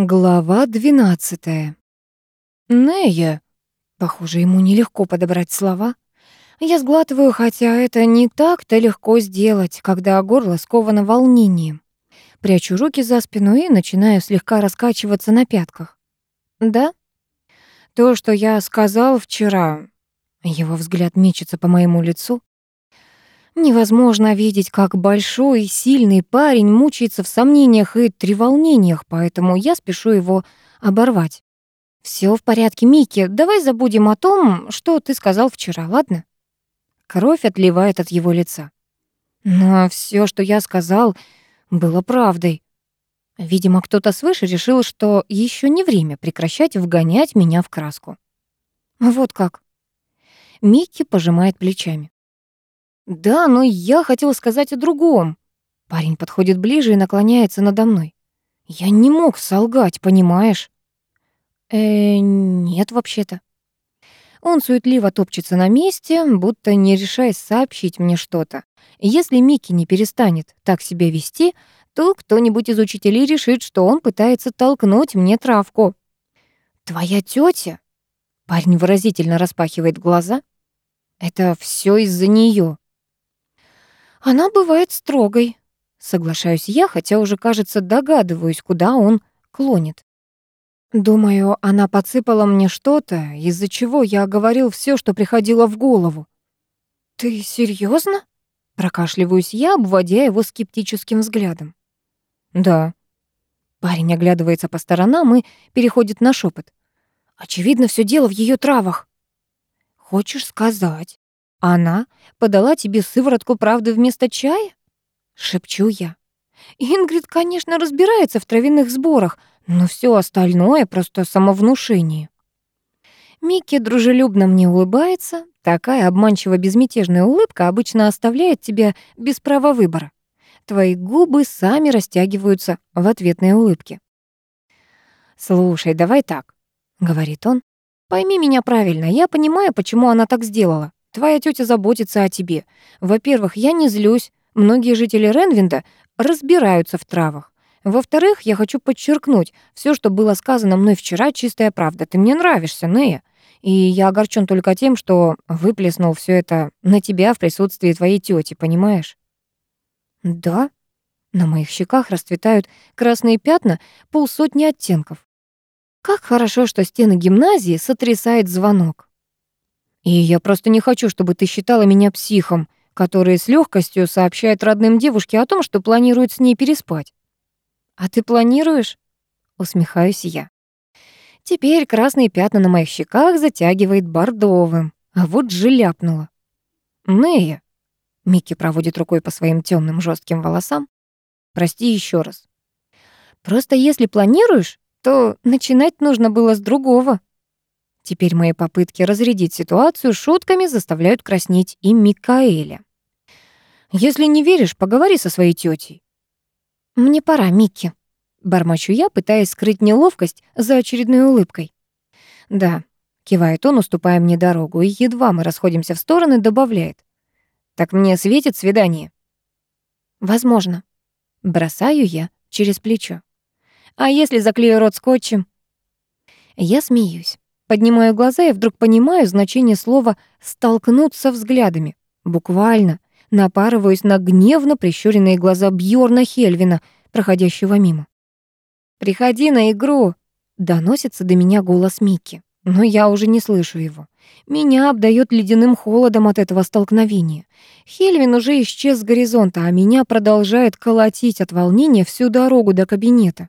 Глава 12. Нея. Похоже, ему нелегко подобрать слова. Я сглатываю, хотя это не так-то легко сделать, когда горло сковано волнением. Прячу руки за спину и начинаю слегка раскачиваться на пятках. Да? То, что я сказал вчера... Его взгляд мечется по моему лицу. Невозможно видеть, как большой и сильный парень мучается в сомнениях и треволнениях, поэтому я спешу его оборвать. Все в порядке, Микки, давай забудем о том, что ты сказал вчера, ладно?» Кровь отливает от его лица. Но все, что я сказал, было правдой. Видимо, кто-то свыше решил, что еще не время прекращать вгонять меня в краску. Вот как. Микки пожимает плечами. «Да, но я хотела сказать о другом». Парень подходит ближе и наклоняется надо мной. «Я не мог солгать, понимаешь?» «Э, нет, вообще-то». Он суетливо топчется на месте, будто не решаясь сообщить мне что-то. Если Микки не перестанет так себя вести, то кто-нибудь из учителей решит, что он пытается толкнуть мне травку. «Твоя тетя? Парень выразительно распахивает глаза. «Это все из-за нее. Она бывает строгой. Соглашаюсь я, хотя уже, кажется, догадываюсь, куда он клонит. Думаю, она подсыпала мне что-то, из-за чего я говорил все, что приходило в голову. «Ты серьезно? Прокашливаюсь я, обводя его скептическим взглядом. «Да». Парень оглядывается по сторонам и переходит на шепот. «Очевидно, все дело в ее травах». «Хочешь сказать, она подала тебе сыворотку правды вместо чая? Шепчу я. Ингрид, конечно, разбирается в травяных сборах, но все остальное просто самовнушение. Микки дружелюбно мне улыбается. Такая обманчиво безмятежная улыбка обычно оставляет тебя без права выбора. Твои губы сами растягиваются в ответной улыбке. «Слушай, давай так», — говорит он. «Пойми меня правильно, я понимаю, почему она так сделала. Твоя тетя заботится о тебе. Во-первых, я не злюсь. Многие жители Ренвинда разбираются в травах. Во-вторых, я хочу подчеркнуть, все, что было сказано мной вчера, чистая правда. Ты мне нравишься, Нея. И я огорчен только тем, что выплеснул все это на тебя в присутствии твоей тети, понимаешь? Да. На моих щеках расцветают красные пятна полсотни оттенков. Как хорошо, что стены гимназии сотрясает звонок. И я просто не хочу, чтобы ты считала меня психом, который с легкостью сообщает родным девушке о том, что планирует с ней переспать. А ты планируешь? Усмехаюсь я. Теперь красные пятна на моих щеках затягивает бордовым. А вот же ляпнула. Нея. Микки проводит рукой по своим темным жестким волосам. Прости еще раз. Просто если планируешь, то начинать нужно было с другого. Теперь мои попытки разрядить ситуацию шутками заставляют краснеть и Микаэля. «Если не веришь, поговори со своей тетей. «Мне пора, Микки», — бормочу я, пытаясь скрыть неловкость за очередной улыбкой. «Да», — кивает он, уступая мне дорогу, и едва мы расходимся в стороны, добавляет. «Так мне светит свидание?» «Возможно». Бросаю я через плечо. «А если заклею рот скотчем?» Я смеюсь. Поднимаю глаза и вдруг понимаю значение слова «столкнуться взглядами». Буквально напарываюсь на гневно прищуренные глаза Бьорна Хельвина, проходящего мимо. «Приходи на игру!» — доносится до меня голос Микки. Но я уже не слышу его. Меня обдает ледяным холодом от этого столкновения. Хельвин уже исчез с горизонта, а меня продолжает колотить от волнения всю дорогу до кабинета.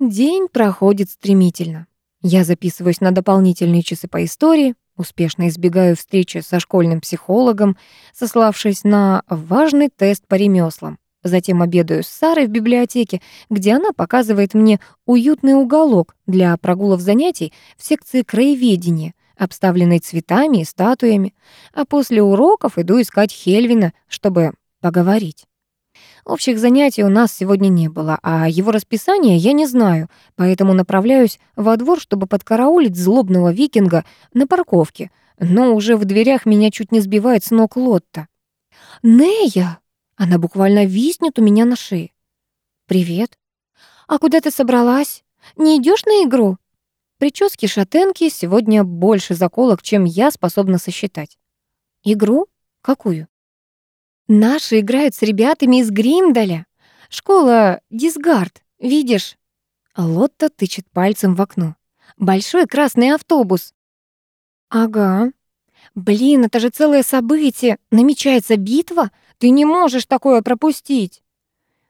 День проходит стремительно. Я записываюсь на дополнительные часы по истории, успешно избегаю встречи со школьным психологом, сославшись на важный тест по ремеслам. Затем обедаю с Сарой в библиотеке, где она показывает мне уютный уголок для прогулов занятий в секции краеведения, обставленной цветами и статуями, а после уроков иду искать Хельвина, чтобы поговорить. Общих занятий у нас сегодня не было, а его расписание я не знаю, поэтому направляюсь во двор, чтобы подкараулить злобного викинга на парковке, но уже в дверях меня чуть не сбивает с ног Лотта. «Нея!» Она буквально виснет у меня на шее. «Привет. А куда ты собралась? не идешь на игру?» Прически шатенки сегодня больше заколок, чем я способна сосчитать. «Игру? Какую?» «Наши играют с ребятами из Гримдаля. Школа Дисгард, видишь?» Лотта тычет пальцем в окно. «Большой красный автобус». «Ага. Блин, это же целое событие. Намечается битва. Ты не можешь такое пропустить».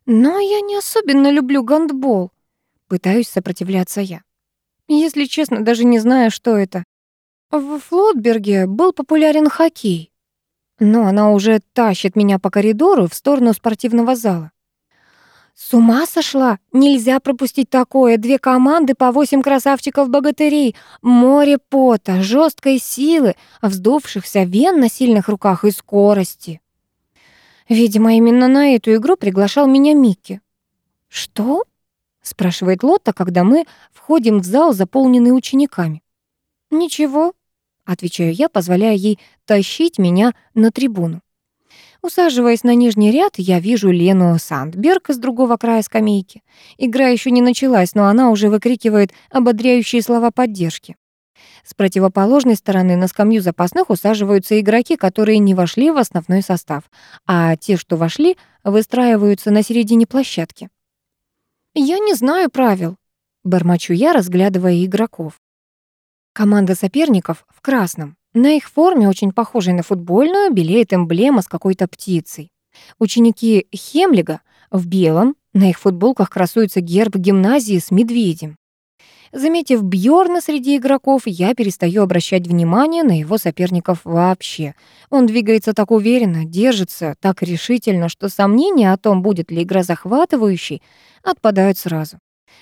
«Но я не особенно люблю гандбол», — пытаюсь сопротивляться я. Если честно, даже не знаю, что это. В Флотберге был популярен хоккей. Но она уже тащит меня по коридору в сторону спортивного зала. С ума сошла? Нельзя пропустить такое. Две команды по восемь красавчиков-богатырей. Море пота, жесткой силы, вздувшихся вен на сильных руках и скорости. Видимо, именно на эту игру приглашал меня Микки. «Что?» — спрашивает Лотта, когда мы входим в зал, заполненный учениками. «Ничего», — отвечаю я, позволяя ей тащить меня на трибуну. Усаживаясь на нижний ряд, я вижу Лену Сандберг с другого края скамейки. Игра еще не началась, но она уже выкрикивает ободряющие слова поддержки. С противоположной стороны на скамью запасных усаживаются игроки, которые не вошли в основной состав, а те, что вошли, выстраиваются на середине площадки. «Я не знаю правил», — бормочу я, разглядывая игроков. Команда соперников в красном. На их форме, очень похожей на футбольную, белеет эмблема с какой-то птицей. Ученики Хемлига в белом, на их футболках красуется герб гимназии с медведем. Заметив Бьорна среди игроков, я перестаю обращать внимание на его соперников вообще. Он двигается так уверенно, держится так решительно, что сомнения о том, будет ли игра захватывающей, отпадают сразу.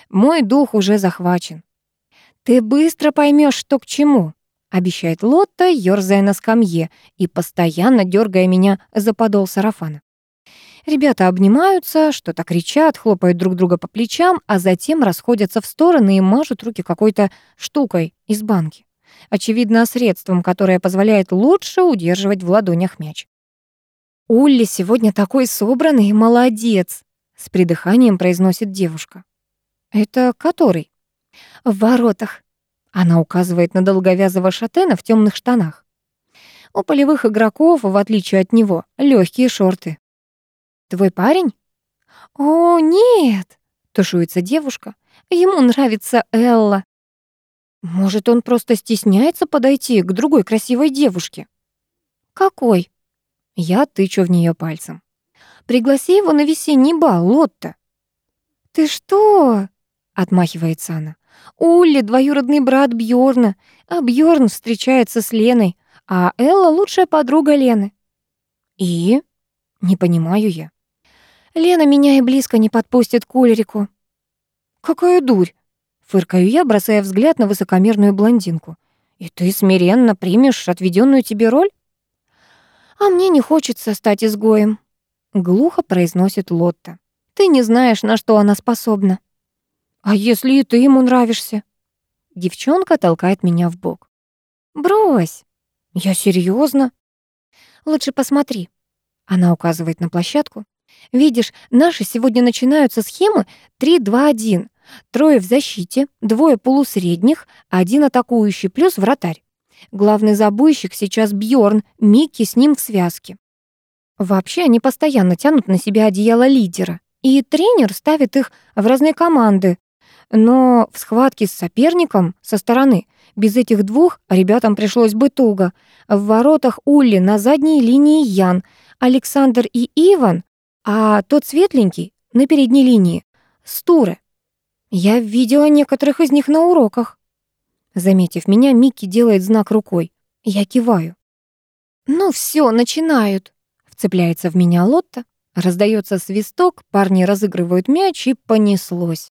Мой дух уже захвачен. «Ты быстро поймешь, что к чему», обещает Лотта, ёрзая на скамье и постоянно дергая меня за подол сарафана. Ребята обнимаются, что-то кричат, хлопают друг друга по плечам, а затем расходятся в стороны и мажут руки какой-то штукой из банки. Очевидно, средством, которое позволяет лучше удерживать в ладонях мяч. «Улли сегодня такой собранный, и молодец!» — с придыханием произносит девушка. «Это который?» «В воротах», она указывает на долговязого шатена в темных штанах. У полевых игроков, в отличие от него, легкие шорты. «Твой парень?» «О, нет!» — тушуется девушка. «Ему нравится Элла». «Может, он просто стесняется подойти к другой красивой девушке?» «Какой?» Я тычу в нее пальцем. «Пригласи его на весенний бал, Лотта». «Ты что?» — отмахивается она. Улли — двоюродный брат Бьорна, а Бьорн встречается с Леной, а Элла — лучшая подруга Лены. И? Не понимаю я. Лена меня и близко не подпустит к Ульрику. Какая дурь! Фыркаю я, бросая взгляд на высокомерную блондинку. И ты смиренно примешь отведенную тебе роль? А мне не хочется стать изгоем. Глухо произносит Лотта. Ты не знаешь, на что она способна. «А если и ты ему нравишься?» Девчонка толкает меня в бок. «Брось!» «Я серьезно. «Лучше посмотри». Она указывает на площадку. «Видишь, наши сегодня начинаются схемы 3-2-1. Трое в защите, двое полусредних, один атакующий плюс вратарь. Главный забойщик сейчас Бьорн, Микки с ним в связке. Вообще они постоянно тянут на себя одеяло лидера, и тренер ставит их в разные команды, но в схватке с соперником со стороны без этих двух ребятам пришлось бы туго. В воротах Улли на задней линии Ян, Александр и Иван, а тот светленький на передней линии — Стуры. Я видела некоторых из них на уроках. Заметив меня, Микки делает знак рукой. Я киваю. «Ну все, начинают!» Вцепляется в меня Лотта. Раздается свисток, парни разыгрывают мяч и понеслось.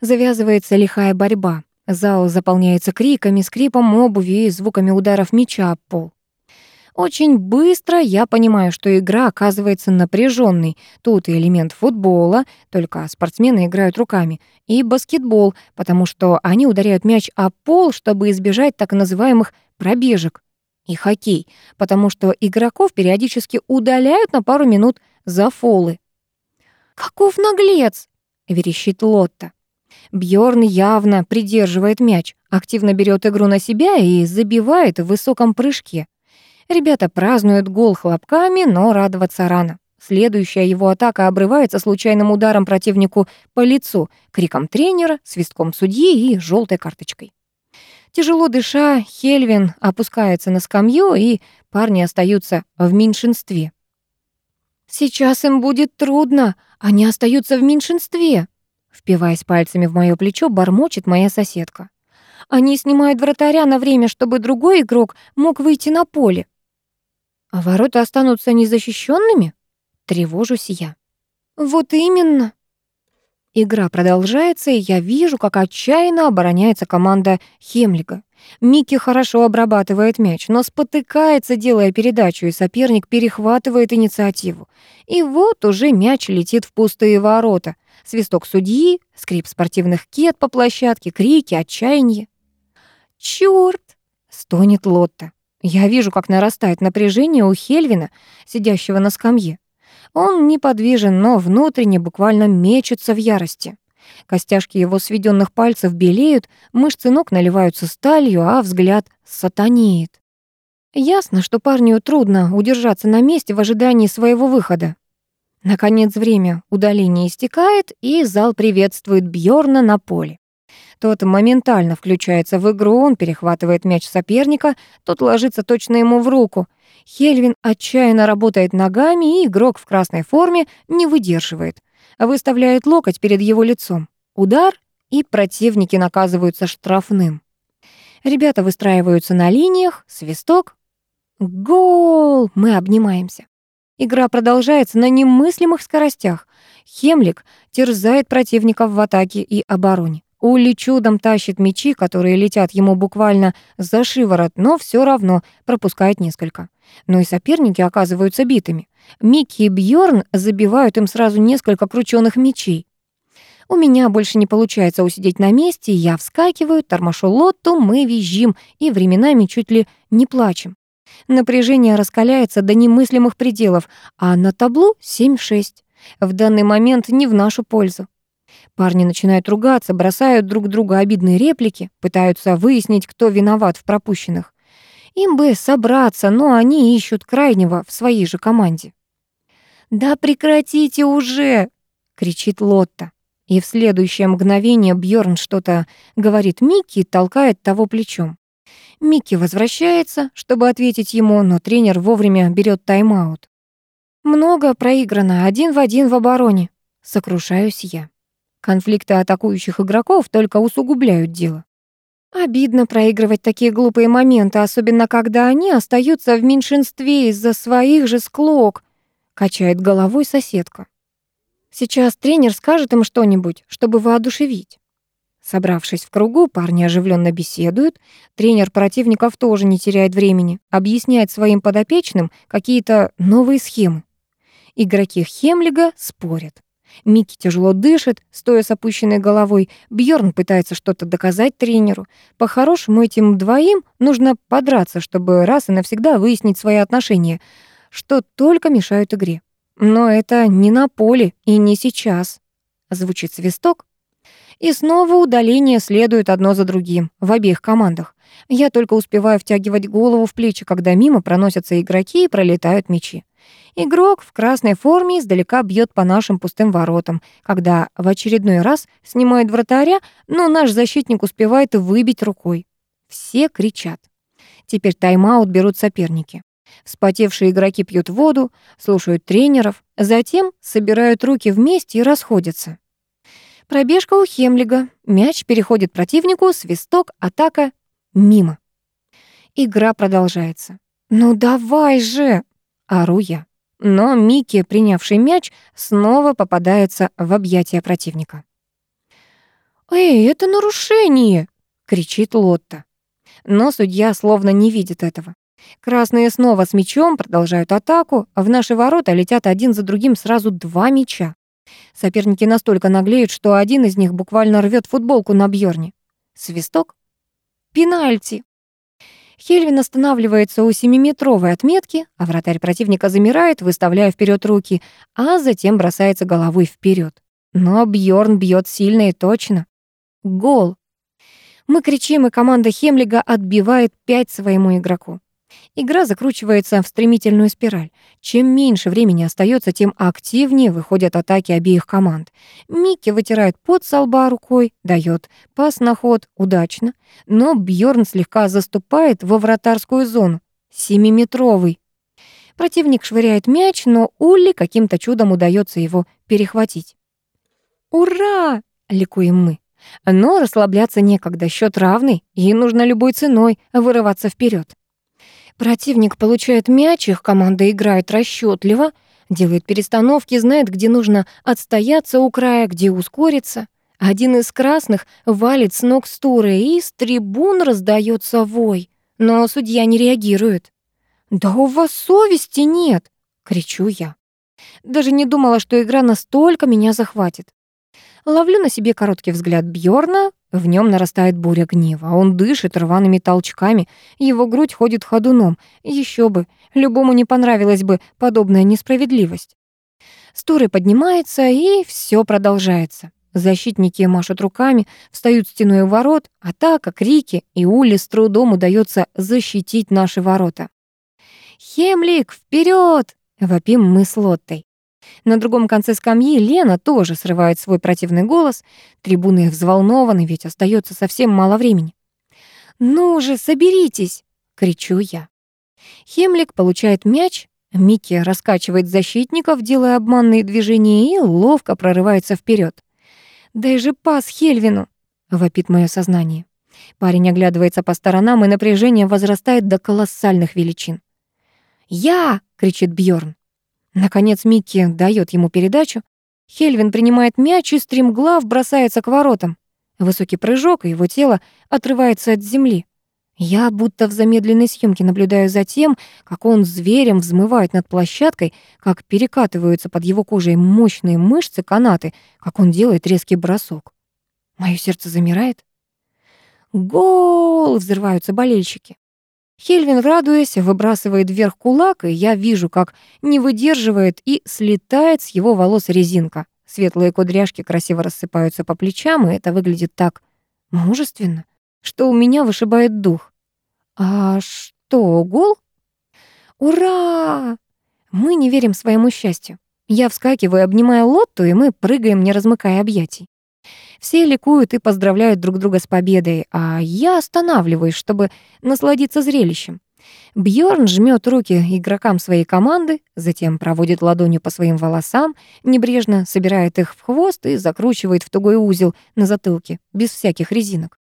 Завязывается лихая борьба. Зал заполняется криками, скрипом обуви и звуками ударов мяча об пол. Очень быстро я понимаю, что игра оказывается напряженной. Тут и элемент футбола, только спортсмены играют руками, и баскетбол, потому что они ударяют мяч об пол, чтобы избежать так называемых пробежек. И хоккей, потому что игроков периодически удаляют на пару минут за фолы. «Каков наглец!» — верещит Лотта. Бьорн явно придерживает мяч, активно берет игру на себя и забивает в высоком прыжке. Ребята празднуют гол хлопками, но радоваться рано. Следующая его атака обрывается случайным ударом противнику по лицу, криком тренера, свистком судьи и желтой карточкой. Тяжело дыша, Хельвин опускается на скамью, и парни остаются в меньшинстве. «Сейчас им будет трудно, они остаются в меньшинстве», впиваясь пальцами в моё плечо, бормочет моя соседка. «Они снимают вратаря на время, чтобы другой игрок мог выйти на поле». «А ворота останутся незащищенными? Тревожусь я. Вот именно. Игра продолжается, и я вижу, как отчаянно обороняется команда Хемлига. Микки хорошо обрабатывает мяч, но спотыкается, делая передачу, и соперник перехватывает инициативу. И вот уже мяч летит в пустые ворота. Свисток судьи, скрип спортивных кет по площадке, крики, отчаяние. «Чёрт!» — стонет Лотта. Я вижу, как нарастает напряжение у Хельвина, сидящего на скамье. Он неподвижен, но внутренне буквально мечется в ярости. Костяшки его сведенных пальцев белеют, мышцы ног наливаются сталью, а взгляд сатанеет. Ясно, что парню трудно удержаться на месте в ожидании своего выхода. Наконец время удаления истекает, и зал приветствует Бьорна на поле. Тот моментально включается в игру, он перехватывает мяч соперника, тот ложится точно ему в руку. Хельвин отчаянно работает ногами, и игрок в красной форме не выдерживает. Выставляет локоть перед его лицом. Удар, и противники наказываются штрафным. Ребята выстраиваются на линиях, свисток. Гол! Мы обнимаемся. Игра продолжается на немыслимых скоростях. Хемлик терзает противников в атаке и обороне. Улли чудом тащит мячи, которые летят ему буквально за шиворот, но все равно пропускает несколько. Но и соперники оказываются битыми. Микки и Бьорн забивают им сразу несколько крученных мячей. У меня больше не получается усидеть на месте, я вскакиваю, тормошу лотту, мы визжим и временами чуть ли не плачем. Напряжение раскаляется до немыслимых пределов, а на табло 7-6. В данный момент не в нашу пользу. Парни начинают ругаться, бросают друг друга обидные реплики, пытаются выяснить, кто виноват в пропущенных. Им бы собраться, но они ищут крайнего в своей же команде. «Да прекратите уже!» — кричит Лотта. И в следующее мгновение Бьорн что-то говорит Микки и толкает того плечом. Микки возвращается, чтобы ответить ему, но тренер вовремя берет тайм-аут. Много проиграно, один в один в обороне. Сокрушаюсь я. Конфликты атакующих игроков только усугубляют дело. Обидно проигрывать такие глупые моменты, особенно когда они остаются в меньшинстве из-за своих же склок, качает головой соседка. Сейчас тренер скажет им что-нибудь, чтобы воодушевить. Собравшись в кругу, парни оживленно беседуют. Тренер противников тоже не теряет времени, объясняет своим подопечным какие-то новые схемы. Игроки Хемлига спорят. Микки тяжело дышит, стоя с опущенной головой. Бьорн пытается что-то доказать тренеру. По-хорошему, этим двоим нужно подраться, чтобы раз и навсегда выяснить свои отношения, что только мешают игре. Но это не на поле и не сейчас. Звучит свисток. И снова удаление следует одно за другим, в обеих командах. Я только успеваю втягивать голову в плечи, когда мимо проносятся игроки и пролетают мячи. Игрок в красной форме издалека бьет по нашим пустым воротам, когда в очередной раз снимает вратаря, но наш защитник успевает выбить рукой. Все кричат. Теперь тайм-аут берут соперники. Вспотевшие игроки пьют воду, слушают тренеров, затем собирают руки вместе и расходятся. Пробежка у Хемлига. Мяч переходит противнику, свисток, атака. Мимо. Игра продолжается. «Ну давай же!» — ору я. Но Микки, принявший мяч, снова попадается в объятия противника. «Эй, это нарушение!» — кричит Лотта. Но судья словно не видит этого. Красные снова с мячом продолжают атаку, а в наши ворота летят один за другим сразу два мяча. Соперники настолько наглеют, что один из них буквально рвет футболку на Бьорне. Свисток. Пенальти. Хельвин останавливается у семиметровой отметки, а вратарь противника замирает, выставляя вперед руки, а затем бросается головой вперед. Но Бьорн бьет сильно и точно. Гол. Мы кричим, и команда Хемлига отбивает пять своему игроку. Игра закручивается в стремительную спираль. Чем меньше времени остается, тем активнее выходят атаки обеих команд. Микки вытирает пот со лба рукой, дает пас на ход, удачно. Но Бьорн слегка заступает во вратарскую зону. Семиметровый. Противник швыряет мяч, но Улли каким-то чудом удается его перехватить. «Ура!» — ликуем мы. Но расслабляться некогда, счет равный, и нужно любой ценой вырываться вперед. Противник получает мяч, их команда играет расчетливо, делает перестановки, знает, где нужно отстояться у края, где ускориться. Один из красных валит с ног Стуры, и с трибун раздается вой. Но судья не реагирует. «Да у вас совести нет!» — кричу я. Даже не думала, что игра настолько меня захватит. Ловлю на себе короткий взгляд Бьорна, в нем нарастает буря гнева. Он дышит рваными толчками, его грудь ходит ходуном. Еще бы, любому не понравилась бы подобная несправедливость. Сторы поднимается, и все продолжается. Защитники машут руками, встают стеной у ворот, атака, крики, и Уле с трудом удается защитить наши ворота. «Хемлик, вперед! вопим мы с Лоттой. На другом конце скамьи Лена тоже срывает свой противный голос. Трибуны взволнованы, ведь остается совсем мало времени. «Ну же, соберитесь!» — кричу я. Хемлик получает мяч, Микки раскачивает защитников, делая обманные движения, и ловко прорывается вперед. «Дай же пас Хельвину!» — вопит мое сознание. Парень оглядывается по сторонам, и напряжение возрастает до колоссальных величин. «Я!» — кричит Бьорн. Наконец Микки дает ему передачу. Хельвин принимает мяч и стремглав бросается к воротам. Высокий прыжок, и его тело отрывается от земли. Я будто в замедленной съемке наблюдаю за тем, как он зверем взмывает над площадкой, как перекатываются под его кожей мощные мышцы, канаты, как он делает резкий бросок. Моё сердце замирает. «Гол!» — взрываются болельщики. Хельвин, радуясь, выбрасывает вверх кулак, и я вижу, как не выдерживает и слетает с его волос резинка. Светлые кудряшки красиво рассыпаются по плечам, и это выглядит так мужественно, что у меня вышибает дух. А что, гол? Ура! Мы не верим своему счастью. Я вскакиваю, обнимаю Лотту, и мы прыгаем, не размыкая объятий. Все ликуют и поздравляют друг друга с победой, а я останавливаюсь, чтобы насладиться зрелищем. Бьорн жмет руки игрокам своей команды, затем проводит ладонью по своим волосам, небрежно собирает их в хвост и закручивает в тугой узел на затылке, без всяких резинок.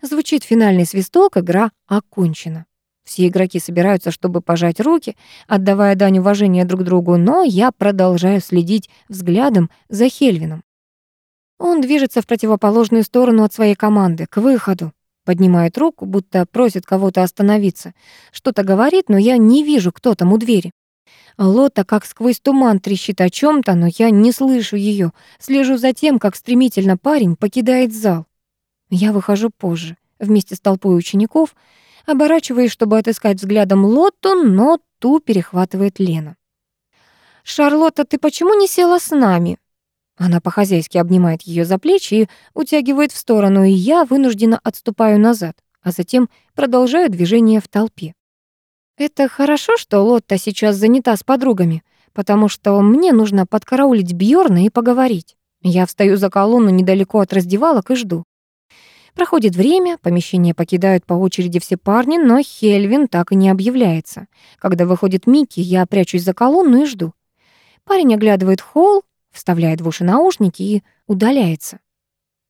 Звучит финальный свисток, игра окончена. Все игроки собираются, чтобы пожать руки, отдавая дань уважения друг другу, но я продолжаю следить взглядом за Хельвином. Он движется в противоположную сторону от своей команды, к выходу. Поднимает руку, будто просит кого-то остановиться. Что-то говорит, но я не вижу, кто там у двери. Лота как сквозь туман трещит о чем то но я не слышу ее. Слежу за тем, как стремительно парень покидает зал. Я выхожу позже, вместе с толпой учеников, оборачиваясь, чтобы отыскать взглядом Лотту, но ту перехватывает Лена. «Шарлотта, ты почему не села с нами?» Она по-хозяйски обнимает ее за плечи и утягивает в сторону, и я вынуждена отступаю назад, а затем продолжаю движение в толпе. Это хорошо, что Лотта сейчас занята с подругами, потому что мне нужно подкараулить Бьорна и поговорить. Я встаю за колонну недалеко от раздевалок и жду. Проходит время, помещение покидают по очереди все парни, но Хельвин так и не объявляется. Когда выходит Микки, я прячусь за колонну и жду. Парень оглядывает холл, вставляет в уши наушники и удаляется.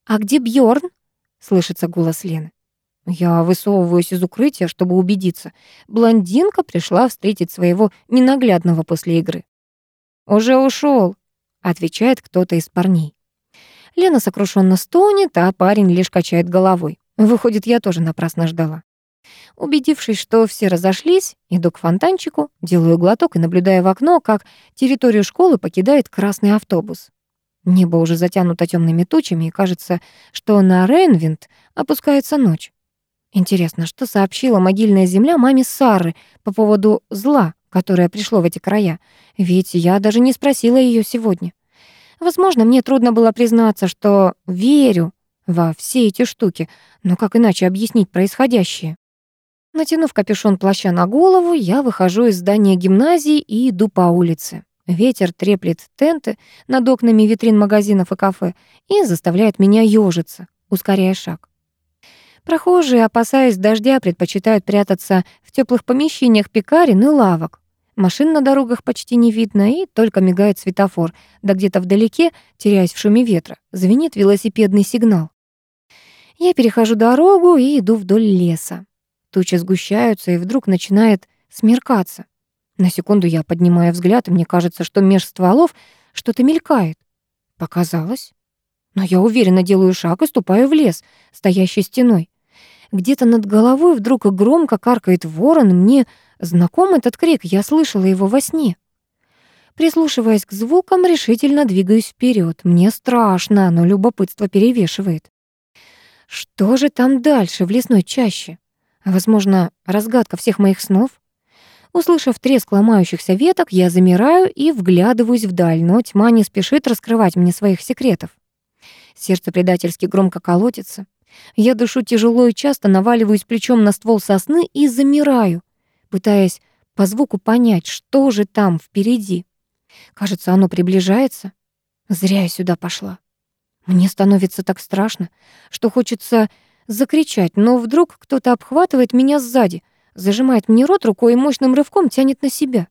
«А где Бьорн? слышится голос Лены. Я высовываюсь из укрытия, чтобы убедиться. Блондинка пришла встретить своего ненаглядного после игры. «Уже ушел, отвечает кто-то из парней. Лена сокрушенно стонет, а парень лишь качает головой. Выходит, я тоже напрасно ждала. Убедившись, что все разошлись, иду к фонтанчику, делаю глоток и наблюдаю в окно, как территорию школы покидает красный автобус. Небо уже затянуто темными тучами, и кажется, что на Рейнвинд опускается ночь. Интересно, что сообщила могильная земля маме Сары по поводу зла, которое пришло в эти края? Ведь я даже не спросила ее сегодня. Возможно, мне трудно было признаться, что верю во все эти штуки, но как иначе объяснить происходящее? Натянув капюшон плаща на голову, я выхожу из здания гимназии и иду по улице. Ветер треплет тенты над окнами витрин магазинов и кафе и заставляет меня ёжиться, ускоряя шаг. Прохожие, опасаясь дождя, предпочитают прятаться в теплых помещениях пекарен и лавок. Машин на дорогах почти не видно, и только мигает светофор, да где-то вдалеке, теряясь в шуме ветра, звенит велосипедный сигнал. Я перехожу дорогу и иду вдоль леса. Тучи сгущаются, и вдруг начинает смеркаться. На секунду я поднимаю взгляд, и мне кажется, что меж стволов что-то мелькает. Показалось. Но я уверенно делаю шаг и ступаю в лес, стоящий стеной. Где-то над головой вдруг громко каркает ворон. Мне знаком этот крик, я слышала его во сне. Прислушиваясь к звукам, решительно двигаюсь вперед. Мне страшно, но любопытство перевешивает. Что же там дальше, в лесной чаще? Возможно, разгадка всех моих снов? Услышав треск ломающихся веток, я замираю и вглядываюсь вдаль, но тьма не спешит раскрывать мне своих секретов. Сердце предательски громко колотится. Я дышу тяжело и часто, наваливаюсь плечом на ствол сосны и замираю, пытаясь по звуку понять, что же там впереди. Кажется, оно приближается. Зря я сюда пошла. Мне становится так страшно, что хочется закричать, но вдруг кто-то обхватывает меня сзади, зажимает мне рот рукой и мощным рывком тянет на себя.